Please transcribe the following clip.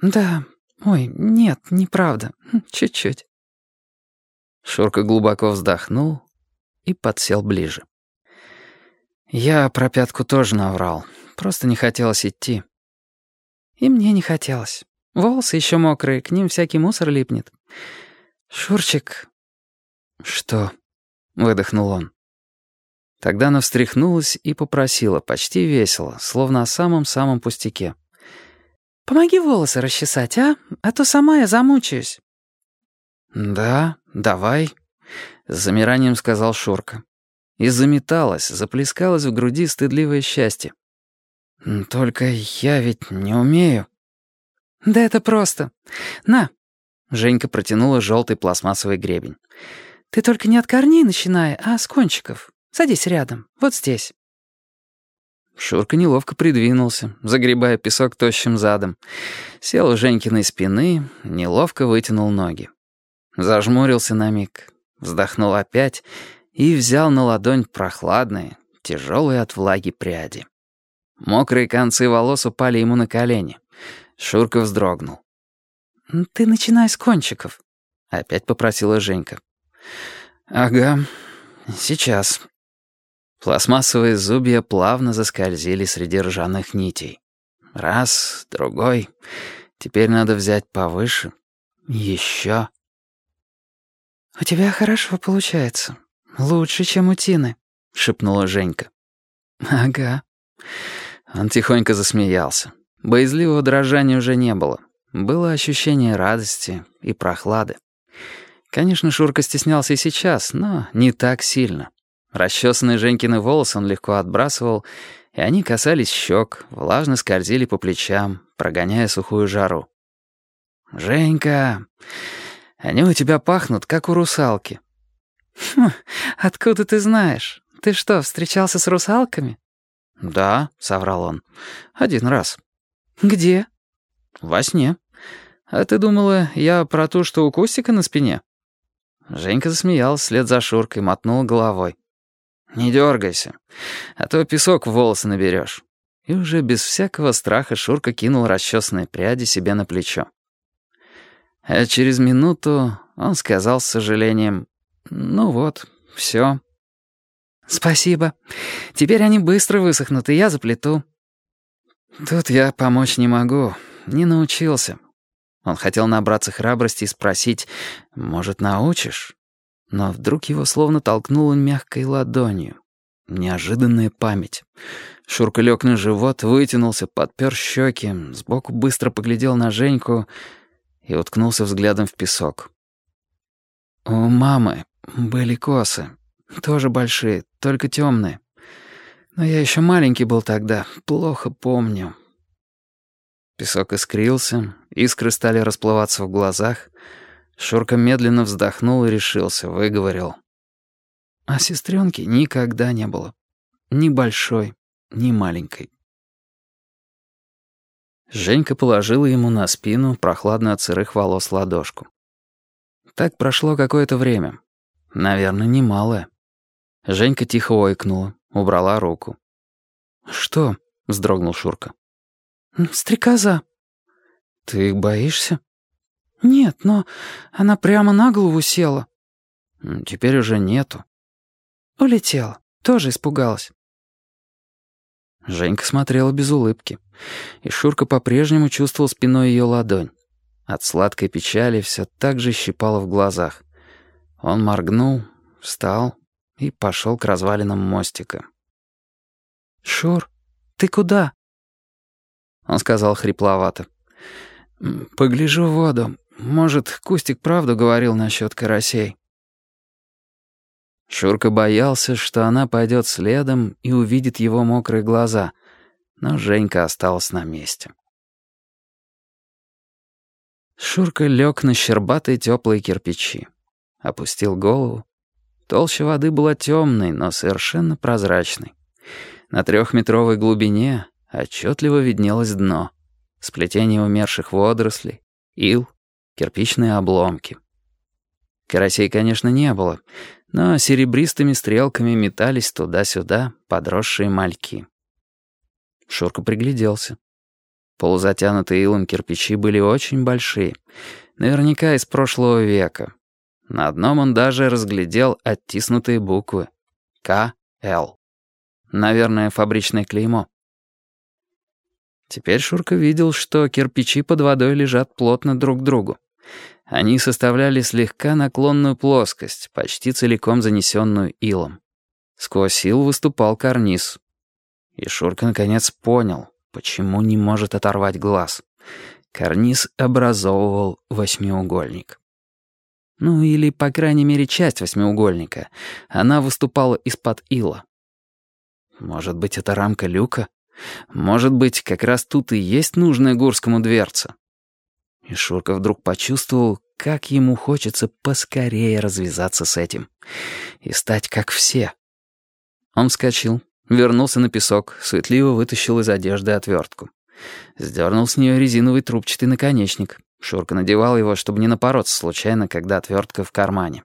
«Да, ой, нет, неправда, хм, чуть-чуть». Шурка глубоко вздохнул и подсел ближе. «Я про пятку тоже наврал, просто не хотелось идти». «И мне не хотелось. Волосы еще мокрые, к ним всякий мусор липнет. Шурчик...» «Что?» — выдохнул он. Тогда она встряхнулась и попросила, почти весело, словно о самом-самом пустяке. «Помоги волосы расчесать, а? А то сама я замучаюсь». «Да, давай», — с замиранием сказал Шурка. И заметалась, заплескалась в груди стыдливое счастье. «Только я ведь не умею». «Да это просто. На». Женька протянула желтый пластмассовый гребень. «Ты только не от корней начинай, а с кончиков. Садись рядом, вот здесь». Шурка неловко придвинулся, загребая песок тощим задом. Сел у Женькиной спины, неловко вытянул ноги. Зажмурился на миг, вздохнул опять и взял на ладонь прохладные, тяжелые от влаги пряди. Мокрые концы волос упали ему на колени. Шурка вздрогнул. «Ты начинай с кончиков», — опять попросила Женька. «Ага, сейчас». Пластмассовые зубья плавно заскользили среди ржаных нитей. Раз, другой. Теперь надо взять повыше. Еще. «У тебя хорошо получается. Лучше, чем у Тины», — шепнула Женька. «Ага». Он тихонько засмеялся. Боязливого дрожания уже не было. Было ощущение радости и прохлады. Конечно, Шурка стеснялся и сейчас, но не так сильно. Расчесанные Женькины волосы он легко отбрасывал, и они касались щек, влажно скользили по плечам, прогоняя сухую жару. «Женька, они у тебя пахнут, как у русалки». «Хм, откуда ты знаешь? Ты что, встречался с русалками?» «Да», — соврал он, — «один раз». «Где?» «Во сне. А ты думала, я про то, что у Костика на спине?» Женька засмеялась вслед за Шуркой, мотнула головой. «Не дергайся, а то песок в волосы наберешь». И уже без всякого страха Шурка кинул расчесанные пряди себе на плечо. А через минуту он сказал с сожалением, «Ну вот, все. «Спасибо. Теперь они быстро высохнут, и я заплету». «Тут я помочь не могу. Не научился». Он хотел набраться храбрости и спросить, «Может, научишь?» Но вдруг его словно толкнуло мягкой ладонью. Неожиданная память. Шурка лег на живот, вытянулся, подпер щеки, сбоку быстро поглядел на Женьку и уткнулся взглядом в песок. У мамы были косы, тоже большие, только темные. Но я еще маленький был тогда, плохо помню. Песок искрился, искры стали расплываться в глазах — Шурка медленно вздохнул и решился, выговорил. А сестренки никогда не было. Ни большой, ни маленькой. Женька положила ему на спину прохладную от сырых волос ладошку. Так прошло какое-то время. Наверное, немалое. Женька тихо ойкнула, убрала руку. «Что?» — вздрогнул Шурка. «Стрекоза». «Ты их боишься?» «Нет, но она прямо на голову села». «Теперь уже нету». «Улетела. Тоже испугалась». Женька смотрела без улыбки, и Шурка по-прежнему чувствовал спиной ее ладонь. От сладкой печали все так же щипало в глазах. Он моргнул, встал и пошел к развалинам мостика. «Шур, ты куда?» Он сказал хрипловато. «Погляжу в воду. Может, Кустик правду говорил насчет карасей?» Шурка боялся, что она пойдет следом и увидит его мокрые глаза, но Женька осталась на месте. Шурка лег на щербатые теплые кирпичи. Опустил голову. Толща воды была темной, но совершенно прозрачной. На трехметровой глубине отчетливо виднелось дно. Сплетение умерших водорослей, ил, кирпичные обломки. Карасей, конечно, не было, но серебристыми стрелками метались туда-сюда подросшие мальки. Шурка пригляделся. Полузатянутые илом кирпичи были очень большие, наверняка из прошлого века. На одном он даже разглядел оттиснутые буквы «К.Л». Наверное, фабричное клеймо. Теперь Шурка видел, что кирпичи под водой лежат плотно друг к другу. Они составляли слегка наклонную плоскость, почти целиком занесенную илом. Сквозь ил выступал карниз. И Шурка наконец понял, почему не может оторвать глаз. Карниз образовывал восьмиугольник. Ну или, по крайней мере, часть восьмиугольника. Она выступала из-под ила. Может быть, это рамка люка? Может быть, как раз тут и есть нужная Гурскому дверца? И Шурка вдруг почувствовал, как ему хочется поскорее развязаться с этим. И стать как все. Он вскочил, вернулся на песок, суетливо вытащил из одежды отвертку. Сдернул с нее резиновый трубчатый наконечник. Шурка надевал его, чтобы не напороться случайно, когда отвертка в кармане.